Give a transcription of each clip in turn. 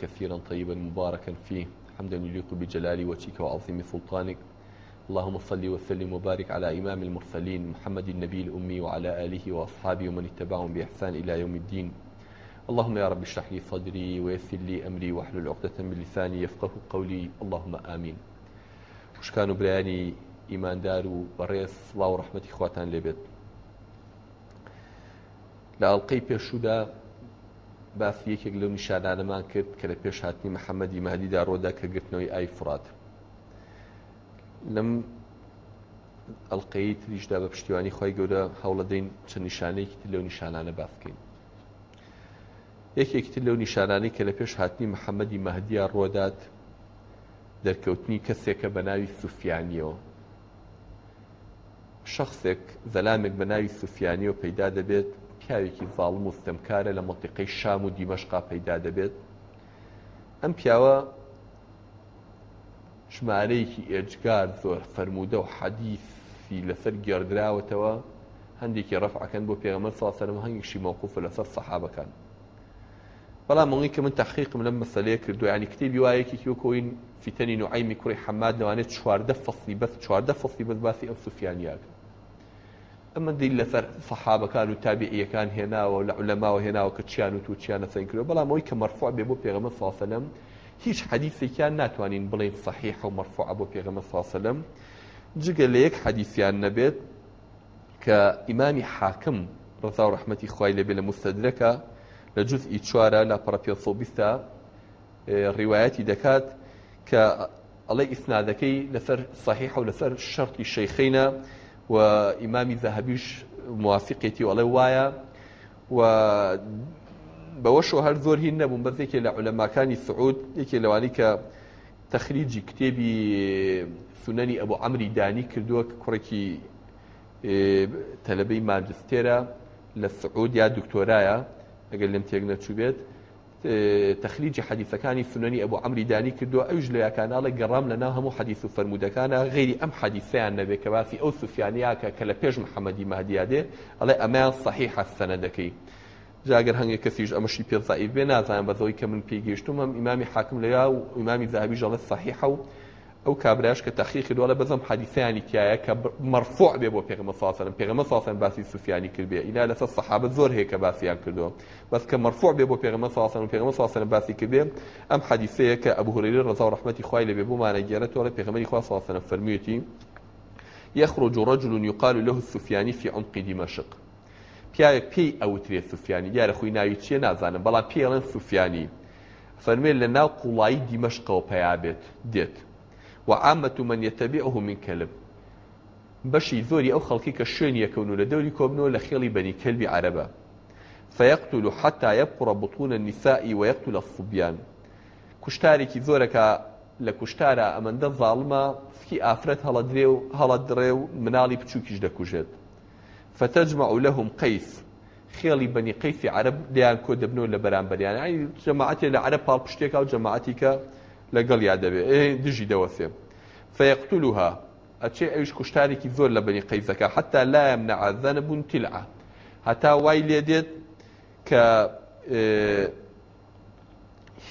كثيرا طيبا مباركا فيه حمدا يليق بجلال وجهك وعظيم سلطانك اللهم صل وسلم وبارك على إمام المرسلين محمد النبي الأمي وعلى آله وأصحابه ومن اتبعهم بإحسان إلى يوم الدين اللهم يا رب اشرح لي صدري ويسر لي أمري واحلل عقدة من لساني يفقه قولي اللهم آمين وش كانوا براني ايمان دارو بەڕێز سڵاو ڕحمەتی خواتان لێبێت لا ئەڵلقەی پێشودا باسی یەکێک لەو نیشانانەمان کرد کە لە پێش هاتنی محەممەدی مادیدا ڕۆدا کە گرتنەوەی ئایفرات لەم ئەلقەی تریشدا بە پشتیوانی خی گەورە هەوڵەدەین چەند نیشانەیەکی لەو نیشانانە باسکەین یەکێکتر لەو نیشانانی کە لە پێش هاتنی محەممەدی مەهدیە ڕۆدات دەرکەوتنی کەسێکە بە ناوی سوفیانیەوە شخصێک زەلامێک بە ناوی سوفیانیەوە پەیدا دەبێت پیاوێکی فاڵم و ستەمکارە لە مەتیقی شام و دیمەشقا پەیدا دەبێت ئەم پیاوە ژمارەیەکی ئێجگار زۆر فەرموودە و حەدیثی لەسەر گێردراوەتەوە هەندێکی ڕفعەکەن بۆ پێغەمە ساسەرم هەنگشی مەوقوفە لەسەر سەحابەکان بەڵام ئەوی کە من تحقیقم لەم مەسلەیە کردو ینی کتێبی وایەکی کۆین فیتەنین و عیمی کوڕی حەماد دەوانێت چواردە فەسی بەس چواردە فەسی بەس باسی ئەم سوفیانیاکە ئەمە دی لەسەر سەحابەکان و تابعیەکان هێناوە لە علەماوە هێناوە کە چیان و تو چیانە سەنگکرەوە بەڵام ئەوی کە مەرفوع بێ بۆ پێغەمە ساسەلم هیچ حەدیثێکیان ناتوانین بڵین صحیح و مەرفوع بۆ پێغەمە ساسەلم جگە لە یەک حەدیثیان نەبێت کە ئیمامی حاکم ڕزا و ڕحمەتی خوای لەبێ لە مستدرەکە لە جزئی چوارە لە پڕپێسۆبیستە ڕیواەتی دەکات کە ئەڵێ ئیسنادەکەی لەسەر صحیح و لەسەر شەرتی شەیخینە و ئیمامی زەهبیش موافقێتی وڵێ وایە و بەوەشەوە هەر زۆر هین نەبووم بەزێکێ لە عولەماکانی سعود یەکێ لەوانی کە تەخریجی کتێبی سونەنی ئەبوو ئەمری دانی کردووە کوڕێکی تەلەبەی ماجستێرە لە سعود یا دکتۆرایە ئەگەر لەم تێک نەچوو بێت تەخلیجی حەدیثەکانی سنەنی ئەبوو ئەمری دانی کردووە ئەوش لە یاکانناڵی گەڕام لەنا هەموو حەدیث و فرەرمودەکانە غیری ئەم حەدیثیان نەبێت کە باسی ئەو سوفیانیاکە کە لە پێش محەممەدی مادیادێ ئەڵێ ئەمایان صحیح حەسەنە دەکەی جاگەر هەنگێک کەسیش ئەمەشی پێزایی بێ نازانم بەزەوەی کە من پێگەشتم ئەم ئیمامی حاکم لەیا و ئیمامی زابی ژەڵە صحیح و ئەو کابراش کە تەخیقی دووە بەزم حەدیثیانی تایە کە مەرفوع بێ بۆ پێغمە ساسن پێغمە ساسن باسی سوفیانی کردێ ئینا لەسەر سەحابە زۆر هەیە کە باسییان کردەوە بەس کە مەرفوع بێ بۆ پێغمە ساسن و پێغمە ساسن باسی کردێ ئەم حەدیثەیە کە ئەبهورێری ڕزا و ڕحمەتی خوای لەبێ بۆمانە گەێنێتەوە لە پێغمەی خوا ساسنە فەرمیێتی يخرج رجل يقال له السفياني في عمق دمشق پیاوێک پێی ئەوترێت سوفیانی دیارە خۆی ناوی چیە نازانم بەڵام پێڵەن سوفیانی فەرمێن لە ناو قوڵایی دیمەشقەوە پیا بێت دێت وعامەت من يتبعه من كلب بەشی زۆری ئەو خەڵکی کە شوێنیەکەون و لە دەوری کۆبنەوە لە خێڵی بەنی کەلبی عەرەبە فەیەقتل حتا یەبقڕە بتونە نیسائی و یەقتل لە سوبیان کوشتارێکی زۆرەکە لە کوشتارە ئەمەندە زاڵمە سکی ئافرەت هەڵەدرێ و هەڵەدرێ و مناڵی بچووکیش دەکوژێت فتەجمع لەهم قیس خێڵی بەنی قیسی عەرب دیان کۆ دەبنەوە لە بەرامبەریان جەماعەتی لە عەرە پاڵ پشتێکا و جەماعەتی کە لەگەڵ یا دەبێت ئێ دژی دەوەسێ فەیەقتلوها ئەچێ ئەوش کوشتارێکی زۆر لە بنی قەیزەکە حتا لایم نەعازانە بوون تیلعە هەتا وای لێ دێت کە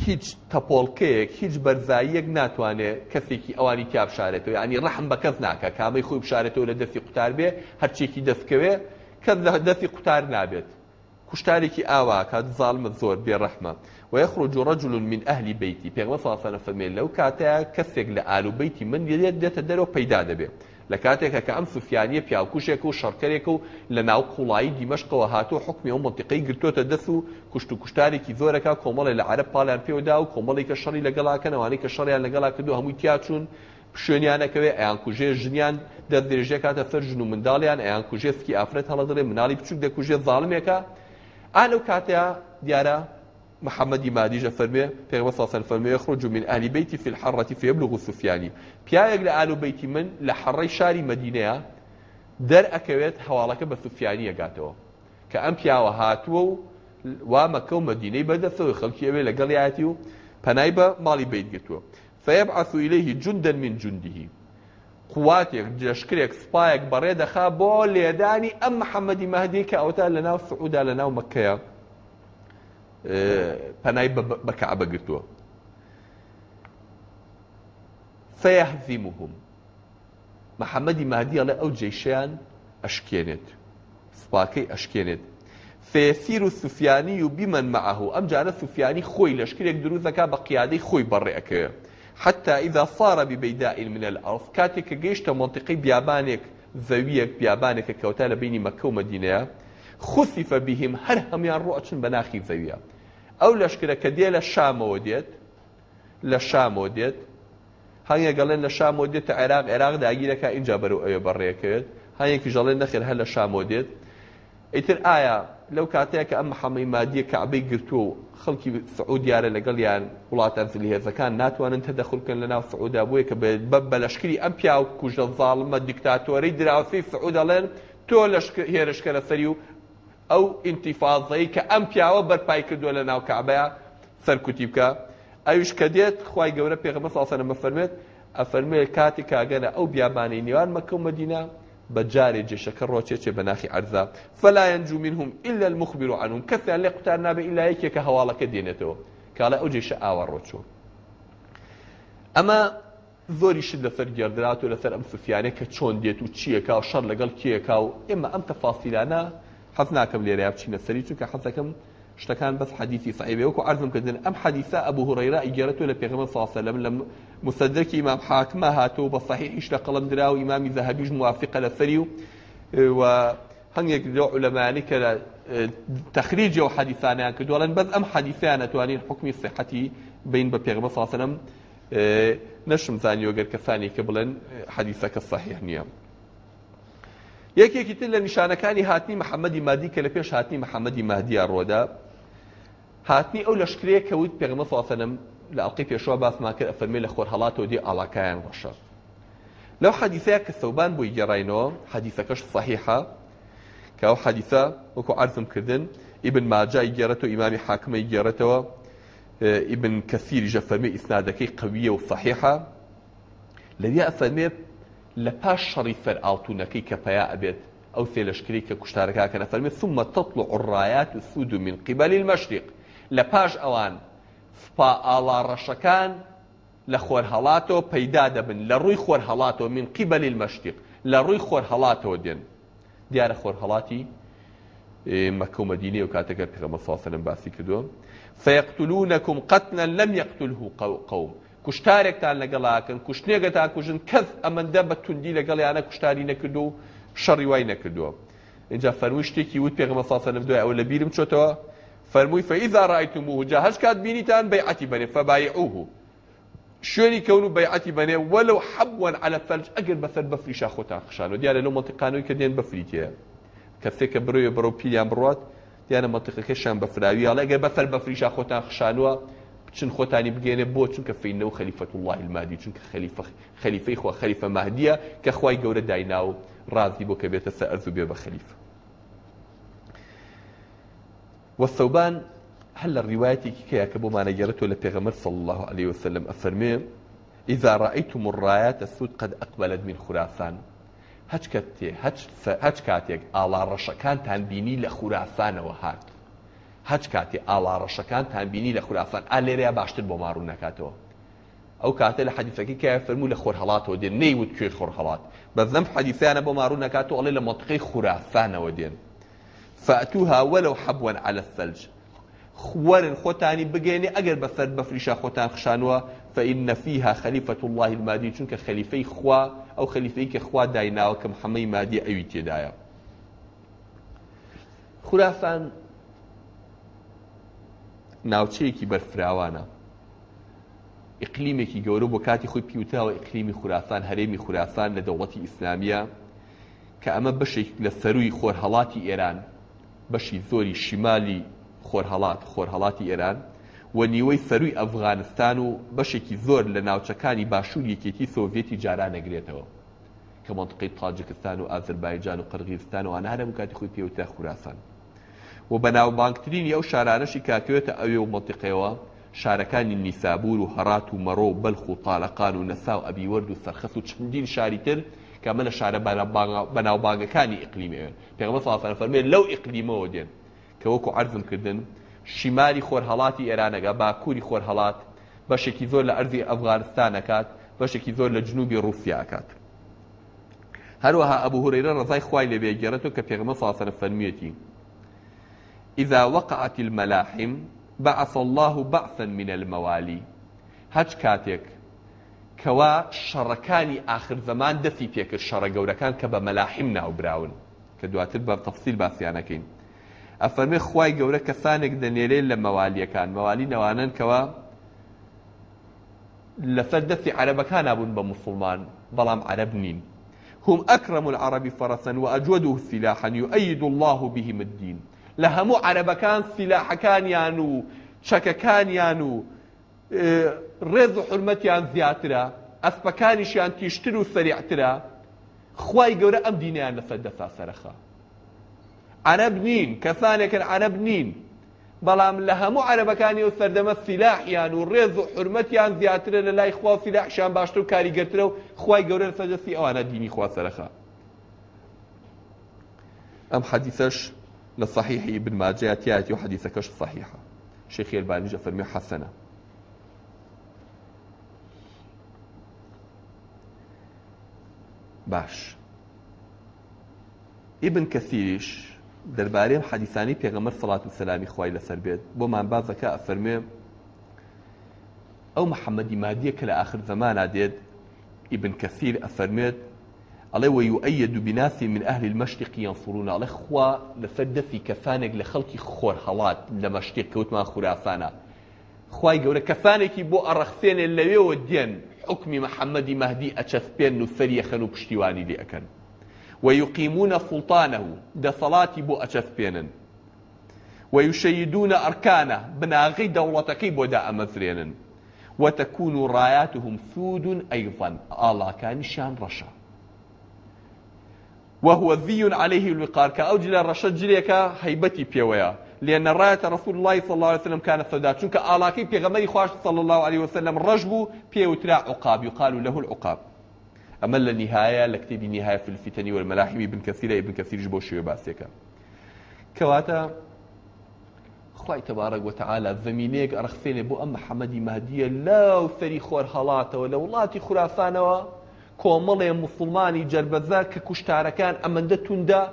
هیچ تەپۆڵکەیەک هیچ بەرزاییەک ناتوانێت کەسێکی ئەوانی تیابشارێتەوە ینی ڕەحم بە کەس ناکە کامەی خۆی بشارێتەوە لە دەستی قوتار بێ هەرچێکی دەستکەوێ کەس لە دەستی قوتار نابێت کوشتارێکی ئاوا کات زالمت زۆر بێڕەحمە و یخرج رجل من ئەهلی بیتی پێغمە ساسەنە فەرمێن لەو کاتەیە کەسێک لە ئالوبەیتی من لێت دێتە دەرەوە پەیدا دەبێت لە کاتێکە کە ئەم سوفیانە پیاکوشێک و شەرکەرێک و لە ناو قوڵایی دیمەشقەوە هاتوو حکمی ئەو منتیقی گرتوۆتە دەست و کوشت و کوشتارێکی زۆرەکە کۆمەڵی لە عرب پالیان پێوەدا و کۆمەڵی کە شەڕی لەگەڵاکەنەوەی کە شەڕیان لەگەڵا کردو هەمووی تیاچون شوێنیانەکەوێ ئەیان کوژێ ژنیان دەست درێژە کاتە فەرژن و منداڵیان ئەیان کوژێسکی ئافرەت هەڵەدرێ مناڵی بچوک دەکوژێ زاڵمێکە أهل كاتيا ديارة محمد مادي جفر بي في وصف الفرم يخرج من أهل بيتي في الحرة في يبلغ السفياني بيايق لأهل بيتي من لحري شاري مدينة در أكويت حوالك بسفياني يقاتوا كأم بياو هاتوا ومكو مدينة بدثوا خلقي أبي لقلياتيو بنايبا مالي بيت قتوا فيبعث إليه جندا من جنده خواتێک جشكريك سبايك بەڕێ دەخا بۆ لێدانی ئەم محەممەدی مەهدی کە ئەوتا لە ناو سعودا لە ناو مەکەیە آه، پەنای بەکە بەگرتووە سەحزیمهم محەممەدی مادیە لە ئەو جێشیان ئەشکێنێت سوپاکەی ئەشکێنێت فێسیر و سوفیانی و بیمەن مەعه ئەم جارە سوفیانی خۆی لەشکرێک دروستەکە حتى إذا صار ببيداء من الأرض كاتك جيشت منطقي بيابانك زەویەک بیابانێکە کەوتا لە بینی مەکە و مدینەیە خوسیفە بیهیم هەر هەمیان ڕۆچن بە ناخی زەویە ئەو لەشکرە کە دێ لە شامەوە دێت لە شامەوە دێت هەنگە گەڵێن لە شامەوە دێت عێراق عێراق داگیرەکە اینجا بەرەو ئەوێ بەڕێەکەوێت هەیەکی ژەڵێن نەخێر هەر لە شامەوە دێت ئیتر ئایا لەو کاتەیە کە ئەم حەمەی مادیە کەعبەی گرتووە و خەڵکی سعود یارە لەگەڵیان وڵاتان زلیهێزەکان ناتوانن تەدەخلکن لە ناو سعودا بووە کە بە لەشکری ئەم پیا و کوژە زاڵمە دیکتاتۆرەی دراوسی سعودەڵێن تۆ هێرشکەرە سەری و ئەو ئینتیفاازایی کە ئەم پیاوە بەرپای کردووە لە ناو کەعبەیە سەرکوتی بکە ئەوش کە دێت خی گەورە پێغمە ساسەنە مەفەرمێت ئەفەرمێ کاتی کاگەنە ئەو بیابانەی نێوان مەکەومەدینا بجاري جيشك الروتشيتشي بناخي عرضا فلا ينجو منهم إلا المخبر عنهم كثا لا قتالنا بإلا يكيك هوالك دينته كالا أجيش آوى الروتشو أما زۆری شت لەسەر گێردرات و لەسەر ئەم سوفیانە کە چۆن دێت و چیەکە و شەر لەگەڵ کیەکە و ئێمە ئەم تەفاسیلانە حەز ناکەم لێرە بچینە سەری چونکە حەزەکەم شتەکان بەس حەدیثی سعیبێ وەکو ئەرزم کردن ئەم حەدیثە ئەبوو هوڕێرا ئیگەرەتوە لە پێغەمە ساسەلەم لەم مستدرکی ئمام حاکمە هاتوو بە صحیحیش لە قەڵم درا و ئیمامی زەهەبیش موافقە لەسەری و و هەنگێک لە عولەمانی کە لە تەخریجی و حەدیثانیان کردوڵەن بەس ئەم حەدیثیان ئەتوانین حکمی صحەتی بین بە پێغمە ساسەنم نەشم زانیۆ گەر کەسانی کە بڵێن حەدیثەکە صحیح نییە یەکێکی تر لە نیشانەکانی هاتنی محەممەدی مادی کە لە پێش هاتنی محەممەدی مادیە ڕۆدا هاتنی ئەو لەشکرەیە کەوت پێغمە ساسەنم لە ئەڵقی پێشوە باسمان کرد ئەفەرمی لە خۆر هەڵاتەوە دی ئاڵاکایان ڕەشە لەو حەدیثەیە کە سەوبان بووی گێڕینەوە حەدیثەکەش صحیحە کە ئەو حەدیثە وەکو عرزم کردن ئیبن ماجای گێڕێتەوە ئیمامی حاکمی گێڕێتەوە ئیبن کەسیری ژەفەرمی ئیسنادەکەی قویە و صحیحە لەویا ئەفەرمێ لە پاش شەڕی فەر ئاڵتونەکەی کە پیا ئەبێت ئەو سێ لەشکری کە کوشتارەکە کە نەفەرمێت ثم تطلع الرايات السود من قبل المشرق لە پاش ئەوان سوپا ئاڵاڕەشەکان لە خۆرهەڵاتەوە پەیدا دەبن لە ڕووی خۆرهەڵاتەوە من قیبەلیل مەشتیق لە ڕووی خۆرهەڵاتەوە دێن دیارە خۆرهەڵاتی مەکە و مەدینێ و کاتەکە پێغەمە ساسەلم باسی کردووە فەیەقتلونەکم قەتنە لەم یەقتله قەوم کوشتارێکتان لەگەڵاکەن کوشتێگە تا کوژن کەس ئەمەندە بە توندی لەگەڵ یانە کوشتاری نەکردو و شەڕی وای نەکردووە اینجا فەرموشتێکی وت پێغمە ساسەلم دوای ئەو لە بیرم چۆتەوە فرمووی فإذا رأيتموه جا هەش بيني تان بيعتي بني فبايعوه شوێنی کەون بيعتي بني ولو حبوا على فەرج ئەگەر مثل بەفریشا خۆتان خشانەوە دیارە لەو مەتقانەوەی کە دێن بەفریتەیە کەسێکە بڕۆیە بەرەو پیلیان بڕات دیانە مەتقەکەشان بەفراوی هەڵ بفريشا بەسەر بەفریشا خۆتان خشانووە بچن بو بگێنێ بۆ چونکە فینەوە خەلیفەت الله المادی چونکە خەلیفە خەلیفەی خوا خەلیفە مەهدیە کە خوای گەورە دایناو ڕازی بۆ کە بێتە سەرز و بێ بە والثوبان هل الرواية كيا كبو ما نجرته لبيغمر صلى الله عليه وسلم أفرمي إذا رأيتم الرايات السود قد أقبلت من خراسان هج كاتي هج كاتيك على رشكان تنبيني لخراسان وهات هج كاتي على رشكان تنبيني لخراسان ألي ريا باشتر بمارو نكاتو أو كاتي لحديثك كيا فرمو لخور هلات ودين نيوت كي خور هلات بذنب حديثي أنا بمارو نكاتو ألي لمنطقي خراسان ودين فاتوها ولو حبوا على الثلج خوارن خوتاني بگيني اگر بفرد بفريشا خوتان خشانوا فإن فيها خليفة الله المادي چونك خليفي خوا أو خليفي كخوا داينا وكمحمي مادي أيوي تيدايا خرافان ناوچەیەکی بەرفراوانە ئقلیمێکی گەورە بۆ کاتی خۆی پیوتاوە ئقلیمی خورافان هەرێمی خورافان لە دەوڵەتی ئیسلامیە کە ئەمە بەشێک لە سەروی خۆرهڵاتی ئێران بەشی زۆری شیمالی خۆرهڵات خۆرهڵاتی ئێران و نیوەی سەروی ئەفغانستان و بەشێکی زۆر لە ناوچەکانی باشوور یەکێتی سۆڤێتی جارانەگرێتەوە کە منطقی تاجکستان و ئازربایجان و قرغیزستان و ئانارەم کاتی خۆی پێوتە خوراسان و بەناوبانگترین ئەو شارانەشی کاتوێتە ئەوێ و مەتیقەوە شارەکانی نیسابور و هەرات و مەڕۆ بەلخ و تاالەقان و نەساو ئەبیوەرد و سەرخەس و چندین شاری تر کە منە شارە بەناوبانگەکانی ئیقلیمەوێن پێغمە فافەر فەرمێ لەو ئیقلیمەوە دێن کە وەکو عرضم کردن شیماری خۆرهڵاتی ئێرانەکە باکووری خۆرهڵات بەشێکی زۆر لە ئەرزی ئەفغانستانەکات بەشێکی زۆر لە جنوبی رووسیاکات هەروەها ئەبوو هورەیرە ڕزای خوای لە بێگەرەوە کە پێغمە فافەر فەرمیەتی إذا وقعت الملاحم بعث الله بعثا من الموالي هەچ کاتێک کەوا شەڕەکانی ئاخر زەمان دەستی پێکرد شەڕە گەورەکان کە بە مەلاحیم ناوبراون کە دواتر بە تەفسیل باسییانەکەین ئەفەرمێ خی گەورە کەسانێک دەنێرێت لە مەوالیەکان مەوالی نەوانن کەوە لەسەر دەستی عەرەبەکان نبوون بە مسلمان بەڵام عەرب نین هم أكرم العرب فرسا وأجوده سلاحا يؤيد الله بهم الدين لهمو عرب كان سلاح كان يانو شك كان يانو ڕێز و حرمەتیان زیاترە ئەسپەکانیشیان تیشتر و سەریعترە خی گەورە ئەم دینیان لەسەر دەسا سەرخە عەرب نین کەسانێکن عەرب نین بەڵام لە هەموو عەرەبەکانی و سەردەمە سیلاحیان و ڕێز و حرمەتیان زیاترە لە لای خوا سیلاحشان باشتر و کاریگەرترە و خی گەورە سەجەسی ئەوانە دینی خوا سەرخە ئەم حەدیثەش لە صحیحی بن ماجەیە تیاتی و حەدیثەکەش صحیحە شێخی البانیجە فەرمی حەسەنە باش ابن كثيرش درباريم حديثاني پیغمبر صلاة والسلامي خواهي لسر بيت بو من بازكا افرمي او محمد مادية كلا آخر زمان عديد ابن كثير افرميت الله ويؤيد بناس من اهل المشتق ينصرون على لفد في كفانك لخلق خور حوات لمشتق كوتما خرافانا خواهي قولا كفانك بو ارخسين اللي يودين حكم محمد مهدي ئەچەسپێن و سەریەخەن و پشتیوانی لێ ويقيمون سلطانه دصلاتي بو أشفبينن ويشيدون أركانه بناغي دولتكي بودا أمثرينن وتكون راياتهم ثود أيضا آلا كان شان رشا وهو ذي عليه الوقار كأوجل الرشا جريك هيبتي بيويا لأن راية رسول الله صلى الله عليه وسلم كانت سوداء شنك آلاكي بيغمري خواش صلى الله عليه وسلم رجبو بيوترا عقاب يقال له العقاب أما النهاية لكتب نهاية في الفتن والملاحم ابن كثير ابن كثير جبو الشيء باسيك كواتا خی تبارك وتعالى الزمينيك ئەرخسێنێ بۆ أم محەممەدی مادیە لەو سەری خور هەڵاتەوە لە وڵاتی خوراسانەوە کۆمەڵێ مسلماني جربەزە کە کوشتارەکان ئەمەندە توندا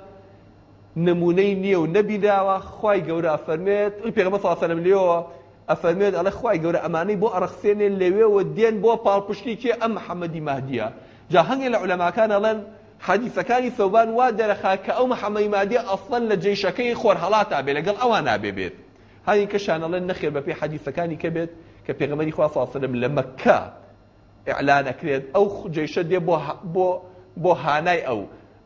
نمونەی نییە و نەبیداوە خی گەورە ئەفەرمێت ئەوی پێغمە فاسەلم لێەوە ئەفەرمێت ئەلە خی گەورە ئەمانەی بۆ ئەرەخسێنێ لەوێەوە دێن بۆ پاڵپشتی کێ ئەم حەمەدی مادیە جا هەنگێ لە عولەماکان ئەڵەن حەدیسەکانی سەوبان وا دەرەخا کە ئەو محەمەی مادیە ئەسڵەن لە جێشەکەی خۆر هەڵاتا بێ لەگەڵ ئەوان نابێ بێت هاین کەشانەڵەن نەخێر بەپێ حەدیسەکانی کە بێت کە پێغمەری خوا ساسەلم لە مەکە ئەعلانەکرێت ئەو جێشە دێ بۆ بۆ هانای ئەو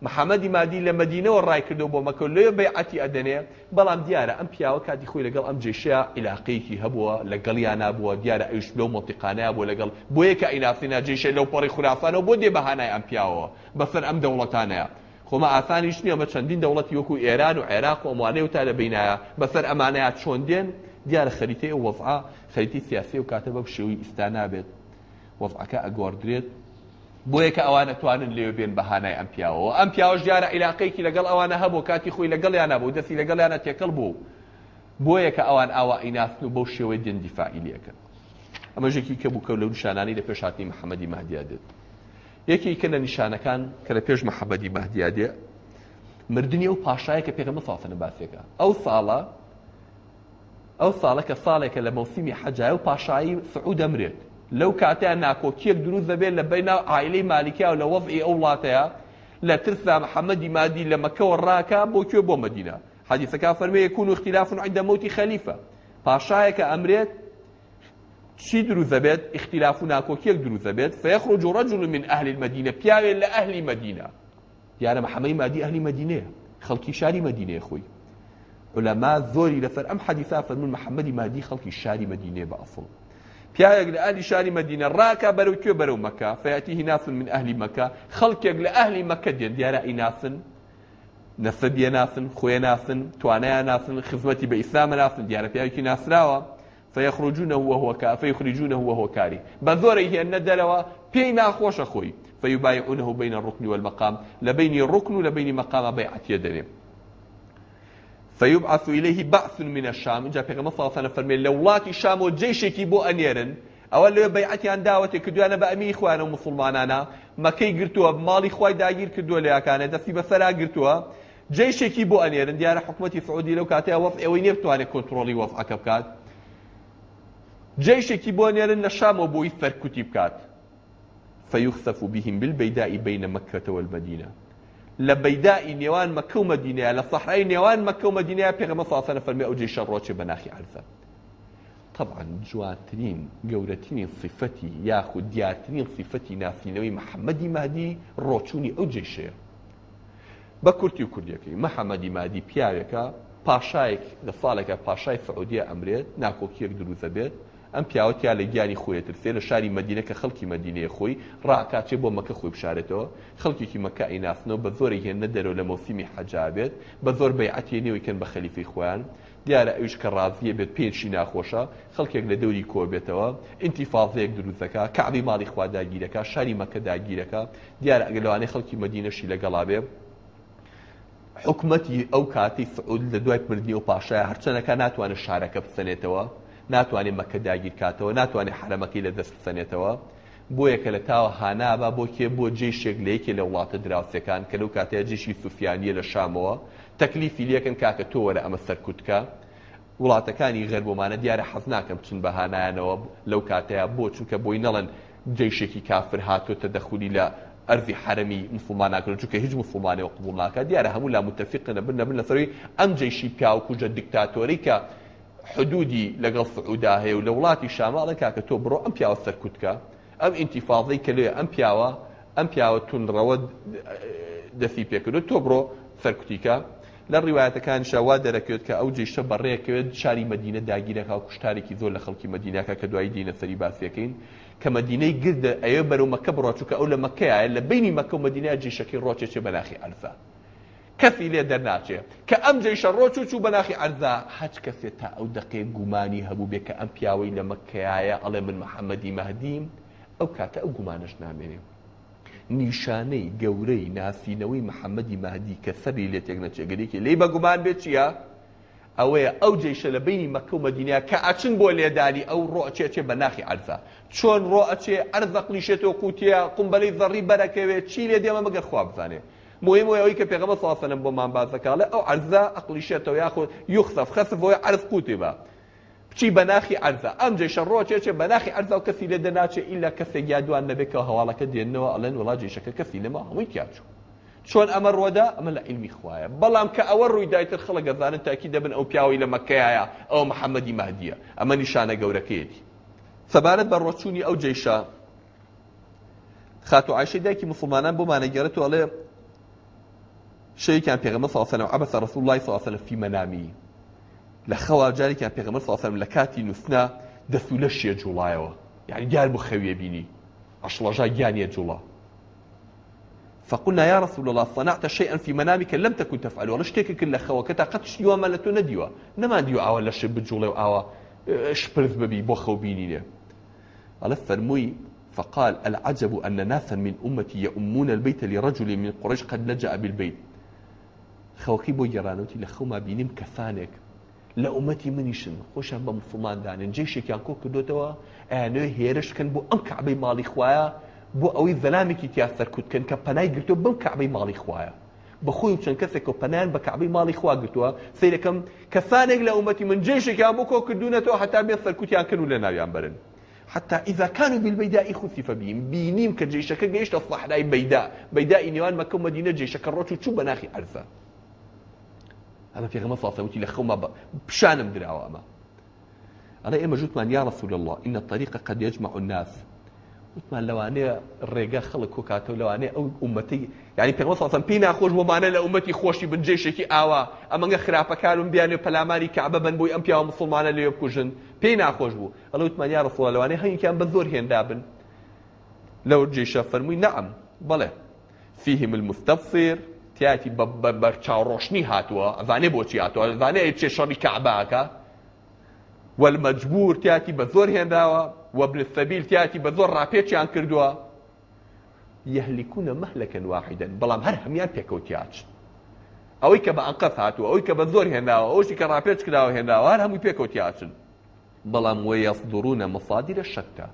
محەممەدی مادی لە مدینەوە ڕایکردەوە بۆ مەکە لێ بەعەتی ئەدەنێ بەڵام دیارە ئەم پیاوە کاتی خۆی لەگەڵ ئەم جێشەیە عیلاقەیەکی هەبووە لەگەڵیان نبووە دیارە ئەوش لەو مۆتیقانەیە بۆ لەگەڵ بۆ یەکە ئینافینا جێشە لەو پەڕی خورافانەوە بۆ دێ بەهانای ئەم پیاوە بەسەر ئەم دەوڵەتانەیە. خۆمە ئاسانیش نییە بە چەندین دەوڵەتی وەکو ئێران و عێراق و ئەموانەی و تا لە بینایە بەسەر ئەمانەیە چۆن دێن دیارە خەریتەی وەفع خەریتی سیاسی و کاتە بە شێوی ئیستا نابێت وەفعەکە ئەگواردرێت بۆیە کە ئەوانە توانن لێو بێن بەهانای ئەم پیاوەوە ئەم پیاوەش دیارە عیلاقەیەکی لەگەڵ ئەوانە هەبوو کاتی خۆی لەگەڵیانە بوو دەستی لەگەڵیانە تێکەڵ بوو بۆیە کە ئەوان ئاوا ئیناستن و بەو شێوەی دێن دیفاعی لەکەن ئەمەژێکی کە بووکە لەو نیشانانی لە پێشاتنی محەممەدی مادیادێت یەکی کە لە نیشانەکان کە لە پێش محەبەدی مادیادێ مردنی و پاشایە کە پێغەمە ساسنە باسێکە ئەو ساڵە ئەو ساڵە کە ساڵێکە لە مەوسیمی حەجای و پاشایی سعود دەمرێت لو كانت أنا أكو كيك دروز بين لبين عائلة مالكية أو لوضعي أولاتها لا ترثى محمد مادي لما كو الراكا بو كيو بو مدينة حديث كافر ما يكون اختلاف عند موت خليفة باشايك أمريت شي دروز بيت اختلافنا أكو كيك دروز بيت فيخرج رجل من أهل المدينة بيارين لأهل مدينة يعني محمد ما دي أهل مدينة خلقي شاري مدينة أخوي علماء ذوري لفر أم حديثة فرمون محمد ما دي خلقي شاري مدينة بأصل پیاەک لە ئالی شاری مدینە ڕاکە بەرەو کوێ بەرەو مەکە فەتی هیناسن من ئەهلی مەکە خەڵکێک لە ئەهلی مەکە دێن دیارە ئیناسن نەسە دیە ناسن خوێ ناسن توانایان ناسن خزمەتی بە ئیسلامە ناسن دیارە پیاوکی ناسراوە فەیەخڕجوونە وهۆکە فەیخریجوونە وهۆکاری بە زۆرە هێنە دەرەوە پێی ناخۆشە خۆی فەیبایعونه بینە ڕکنی وەمەقام لە بینی ڕکن و لە بینی مەقامە بەیعاتە دەرێن فيبعث إليه بعث من الشام جاء في غمصة وصلنا فرمي لولاتي شام وجيشك بو أنيرن ئەوە لێ بەیعەتی ئەداوەتێک کردوانە بە ئەمی خوانە و مسلمانانە مەکەی گرتووە ماڵی خی داگیر کردووە لەیەکانە دەستی بەسەرا گرتووە جێشێکی بۆ ئەنێرن دیارە حکوومەتتی سعودی لەو کاتەیە وەف ئەوەی نێبتوانێت کۆنتترۆلی وەفعەکە بکات جێشێکی بۆ نێرن لە شامەوە بۆی فەرکوتی بکات فەیوخسەف و بیهیم بل بەیدایی بینە مەکەتەوە بەدینە لە بەیدائی نێوان مەکە و مەدینەیە لە سەحرای نێوان مەکە و مەدینەیە پێغەمە ساسەنە فەرمی ئەو جێ شەڕۆچێ بە ناخی عرفە طبعا جواترین گەورەترین صفەتی یاخود دیارترین صفەتی ناسینەوەی محەممەدی مادی ڕۆچوونی ئەو جێشەیە بە کورتی و کوردیەکەی محەممەدی مادی پیاوێکە پاشایەک لە ساڵێکە پاشای سعودیە ئەمرێت ناکۆکیەک دروزە بێت ئەم پیاوەتیا لە گیانی خۆیەتر سێ لە شاری مدینە کە خەڵکی مدینەیە خۆی ڕاکاتێ بۆ مەکە خۆی بشارێتەوە خەڵکیی مەکە ئیناسنەوە بە زۆر هێنە دەرەوە لە مەوسیمی حەجابێت بە زۆر بەیعەتی نێویکەن بە خەلیفی خۆیان دیارە ئەوش کە ڕازیە بێت پێشی ناخۆشە خەڵکێک لە دەوری کۆبێتەوە ئینتیفاازەیەک دروستەکە کابی ماڵی خوا داگیرەکە شاری مەکە داگیرەکە دیارە ئەگەلوانەی خەڵکی مدینەشی لەگەڵابێ حکومەتی ئەو کاتی سعود لە دوای مردنی و پاشایە هەرچەنەکە ناتوانە شارەکە بسەنێتەوە ناتوانێت مەکە داگیر کاتەوە ناتوانێت حرەمەکەی لە دەست بسەنێتەوە بۆیە کە لە تاوە هانابا بۆ کێ بۆ جێشێک لەیەکێ لە وڵاتە دراوسەکان کە لەو کاتەیە جێشی سوفیانیە لە شامەوە تەکلیفی لەکەن کاکە تۆ وەرە ئەمە سەرکوتکە وڵاتەکانی غەربۆمانە دیارە حەز ناکەم چون بە هانایانەوە لەو کاتەیە بۆ چونکە بۆی نەڵەن جێشێکی کافر هاتۆتە دەخولی لە ئەرزی حرەمی مسلمانناکردن چونکە هیچ مسلمانەوە قوبڵ ناکە دیارە هەموو لا متفقنە بنە بن لەسەروی ئەم جێشی پیاوکوجە دیکتاتۆری کە حدودی لەگەڵ سعودا هەیە و لە وڵاتی شاماڵە کاکە تۆ بڕۆ ئەم پیاوە سەرکوتکە ئەم ئینتیفاڵی کە لێ ئەم پیاوە ئەم پیاوە تونڕەوە دەسی پێکردو تۆ بڕۆ سەرکوتیکە لە ڕیواەتەکان شاوا دەرەکەوێت کە ئەو جێشە بەڕێکەوێت شاری مدینە داگیرەکە و کوشتارێکی زۆر لە خەڵکی مدیناکە کە دوای دینە سەری باسیەکەین کە مدینەی گردە ئەوێ بەرەو مەکە بڕۆچووکە ئەو لە مەکەیە لە بینی مەکە و مدینە جێشەکەی ڕۆچێکی بەناخی ئەلفە کەسی لێ دەرناچێ کە ئەم جێشە ڕۆچ و چوو بەناخی ئەرزا هەچ کەسێت تا ئەو دقێ گومانی هەبوو بێ کە ئەم پیاوەی لە مەکەیە ئەڵێ من محەممەدی مەهدیم ئەو کاتە ئەو گومانش نامێنێ نیشانەی گەورەی ناسینەوەی محەممەدی مادی کە سەری لێ تێک نەچێگەرێکی لی بە گومان بێت چییە؟ ئەوەیە ئەو جێشە لە بینی مەکە و مەدینیا کە ئاچن بۆ لێدانی ئەو ڕۆچێتێ بە ناخی ئەرزا چۆن ڕۆئچێ ئەرزە قلیشێتەوە قوتیە قمبەلەی زەڕی بەرەکەوێت چی لێ دێمە مەگەر خواب بزانێ مهم هو يوي كبيغمبر صلى الله عليه وسلم بمان بازكاله او عرضه اقليشته ياخذ يخسف خسف هو عرض كتبه بچی بەناخی ئەرزە ئەمجێ شەڕۆ چێچێ بەناخی ئەرزە و کەسی لێ دەناچێ ئیلا کەسێک یادوان نەبێتەوە هەواڵەکە دێنەوە ئەلەن وڵاجێشەکە کەسی لەمە هەمووی تیاچوو چۆن ئەمە ڕۆدا ئەمە لە ئیلمی خوایە بەڵام کە ئەوە ڕووی دایتر خەڵک گەزانن تاکی دەبن ئەو پیاوی لە مەکەیە ئەو محەممەدی مادیە ئەمە نیشانە گەورەکەیەتی سەبارەت بە ڕۆچوونی ئەو جێشە خاتو عیشەی دایکی مسلمانان بۆمانەگەرت و ئەڵێ صلى الله عليه وسلم عبث الله پێغمە ساسەلم عبەسە ڕسول لای ساسەلم فی مەنامی لە خەوا صلى الله عليه وسلم لكاتي نووسنا دەسو يا شیە يعني یعنی دیار بيني خەویە بینی يعني يا جولا فقلنا يا رسول الله صنعت شيئا في منامك لم تكن تفعله ولا شتيك كل خوكتا قد شيوا ما لتو نديوا نما ديوا او لا شب جولي او آه، شبرز ببي بوخو بينينه قال فرموي فقال العجب أن ناسا من أمتي يؤمون البيت لرجل من قريش قد لجأ بالبيت خەڵکی بۆ گێڕانەوتی لە خەوما بینیم کەفانێک لە ئومەتی منیشن خۆشیان بە مسلماندانن جێشێکیان کۆ کردوتەوە ئەیانێ هێرشکن بۆ ئەم کەعبەی ماڵی خویە بۆ ئەوەی زەلامێکی تیاسەرکوتکن کە پەنای گرتو بم کەعبەی ماڵی خویە بەخۆی چەند کەسێک و پەنیان بە کەعبەی ماڵی خوا گرتووە سیرەکەم کەسانێک لە ئومەتی من جێشێکیان بۆ کۆ کردوونەتەوە هەتا بێ سەرکوتیان کردن و لە ناویان برن حتى إذا كانوا بالبيداء خسف بهم بينيم كجيشك جيش الصحراء بيداء بيداء نيوان مكة مدينة جيشك الروتو شو بناخي أرثا أنا في غمصة صوتي لخوما بشانم مدري عواما أنا إما جوت من يا رسول الله إن الطريق قد يجمع الناس قلت ما لو أنا الرجاء خلق كاتو لو أنا أو أمتي يعني في غمصة صوتي بينا خوش وما أنا لأمتي خوشي بنجيش كي آوا أما إن خرابة كانوا بيانو بلاماري كعبة بوي أم بيانو معنا اللي يبكوجن بينا خوش بو الله قلت من يا رسول الله لو أنا هني كان بذور هين دابن لو جيش فرمي نعم بلى فيهم المستفسر تیاتی بە چاڕۆشنی هاتووە ئەزانێ بۆچی هاتووە زانێ چێ شەڕی کەعباکە والمەجبور تیاتی بە زۆر هێنداوە وەبن سەبیل تیاتی بە زۆر ڕاپێکیان کردووە یهلیکونە مەهلەکەن واحدن بەڵام هەر هەمان پێکەوتیاچن ئەوەی کە بە ئەنقەت هاتووە ئەوی کە بە زۆر هێناوە ئەوشی کە ڕاپێچ کراوە هێناوە هەر هەمووی پێکەوتیاچن بەڵام وە یەفدڕونە مفادیرە شەکتە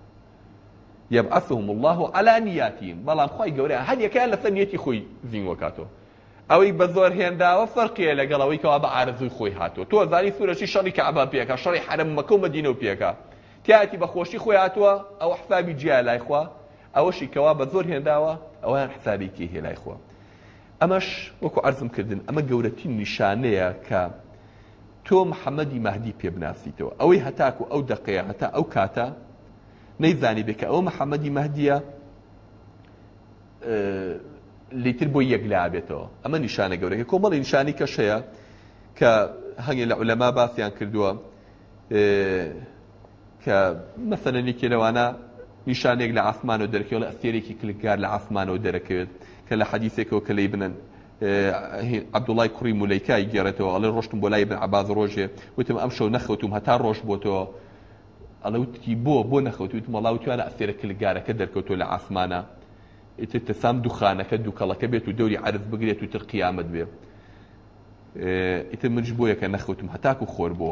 یبعثهم الله على نياتهم بەڵام خی گەورە هەر یەکیان لە سەنیەتی خۆی زیینوەکاتەوە ئەوەی بە زۆر هێنداوە فەرقیە لەگەڵەوەی کەوا بە ئارزوی خۆی هاتووە تۆ زاری سوورەشی شەڕی کەعبا پێکە شەڕی حرم مەکە و مەدینە و پێکە تیاتی بە خۆشی خۆی هاتووە ئەو حسابی جیا لایخوا ئەوەشی کەوا بە زۆر هێنداوە ئەویان حسابێکی هێلایخوا ئەمەش وەکو ئەرزم کردن ئەمە گەورەترین نیشانەیە کە تۆ محەممەدی مەهدی پێبناسیتەوە ئەوەی هەتاکو ئەو دقەیە هەتا ئەو کاتە نەیزانی بێکە ئەوە محەممەدی مەهدیە لیتر بۆ یەکلابێتەوە ئەمە نیشانە گەورەیە کۆمەڵی نیشانی کەشەیە کە هەنگێ لە عولەما باسییان کردووە کە مەسەنەنیێ لەوانە نیشانێک لە ئاسمان و دەرکەوە لە ئەسێرێکی کلکار لە ئاسمانەوە دەرەکەوێت کە لە حەدیسێکەوە کە لی بنن عبدوڵای کوڕی مولەیکای گێڕێتەوە ئەڵێ ڕۆشتم بۆ لای بن عباز ڕۆژێ وتم ئەم شەو نەخەوتم هەتا ڕۆژ بۆتەوە ئەڵەوتکی بۆ بۆ نەخەوتوت مەڵاوتیانە ئەسێرە کلگارەکە دەرکەوتۆ لە ئاسمانە ئیتتەسام دوخانەکە دووکەڵەکە بێت و دەوری عرض بگرێت و تر قیامەت بێ ئیتر منش بۆیەکە نەخوتم هەتاکو خۆر بۆ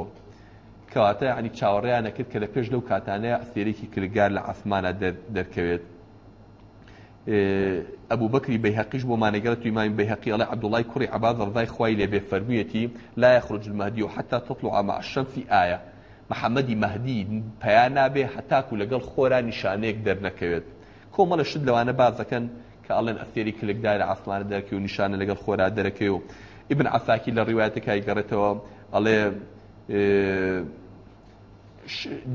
کەواتە عنی چاوەڕیان نەکرد کە لە پێش لەو کاتانەیە ئەسێرێکی کردگار لە عسمانە دەرکەوێت ئەبوو بکری بە حەقیش بۆ مانەگەرە تویمان بە حەقی ئەڵە عبدوڵای کوڕی عباد ڕزای خوای لێ بێ فەرمیەتی لا یخرج المهدی و حتا تطلع عما الشمسی ئایا محەممەدی مەهدی پەیان نابێ هەتاکو لەگەڵ خۆرا نیشانەیەک دەرنەکەوێت کۆمەڵە شت لەوانە باز دەکەن کە ئەڵێن ئەسێری کلکدارە ئاسمانە دەرکی و نیشانە لەگەڵ خۆرا دەرەکەی و ئیبن عساکی لە ڕیواتەکای گەڕێتەوە ئەڵێ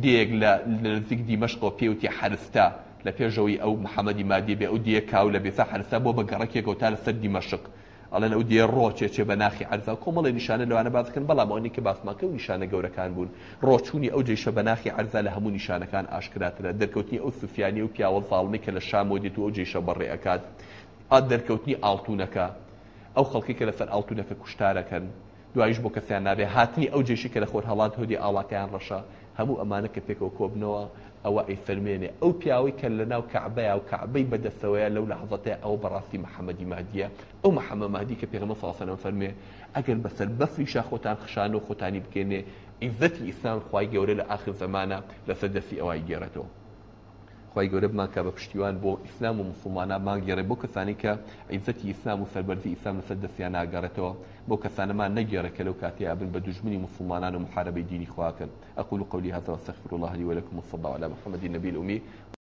دیەک لە نزیک دیمەشقۆ پێوتی حرستا لە پێشەوەی ئەو محەممەدی مادی بێ ئەو دیە کاو لە بێسا حرسا بۆ بە گەڕکێکەوە تا لە سەر دیمەشق ئەڵێن ئەو دیێ ڕۆچێچێ بە ناخی عرزا کۆمەڵی نیشانە لەوانە بازکردن بەڵام ئەوەی کە باسماکە و نیشانە گەورەکان بوون ڕۆچوونی ئەو جێشە بە ناخی عرزا لە هەموو نیشانەکان ئاشکراترە دەرکەوتنی ئەو سوفیانی و پیاوە زاڵمی کە لە شامۆدیت و ئەو جێشە بەڕێ ئەکات ئا دەرکەوتنی ئاڵتونەکە ئەو خەڵکی کە لەسەر ئاڵتونەکە کوشتارەکەن دوایش بۆ کەسیان نابێ هاتنی ئەو جێشی کە لە خۆر هەڵات هودی ئاڵاکیان ڕەشە هەموو ئەمانە کە پێکەوە کۆبنەوە ئەوە ئەیفەرمێنێ ئەو پیاوەی کە لە ناو کەعبەیە و کەعبەی بەدەستەوەیە لەو لەحظەتەیە ئەو بەڕاستی محەممەدی مادیە ئەو محەممە مادی کە پێغمە ساسەنم فەرمێ ئەگەر بەسەر بەفریشا خۆتان خشان و خۆتانی بکەنێ ئیزەتی ئیسلام خی گەورە لە آخر زمانە لەسەر دەستی ئەوای گێڕێتەوە خی گەورە بماکە بە پشتیوان بۆ ئیسلام و مسلمانە ماگەێڕێ بۆ کەسانی کە عیزەتی ئیسلام و سەربەرزی ئیسلام لەسەر دەستیان ناگەڕێتەوە بۆ کەسانەمان نەگەێڕە کە لەو کاتیا بن بە دوژمنی مسلمانان و محاربەی دینی خواکەن ئەقول قولی هذا واستغفر الله لي ولكم والصلاة على محمد النبي الأمي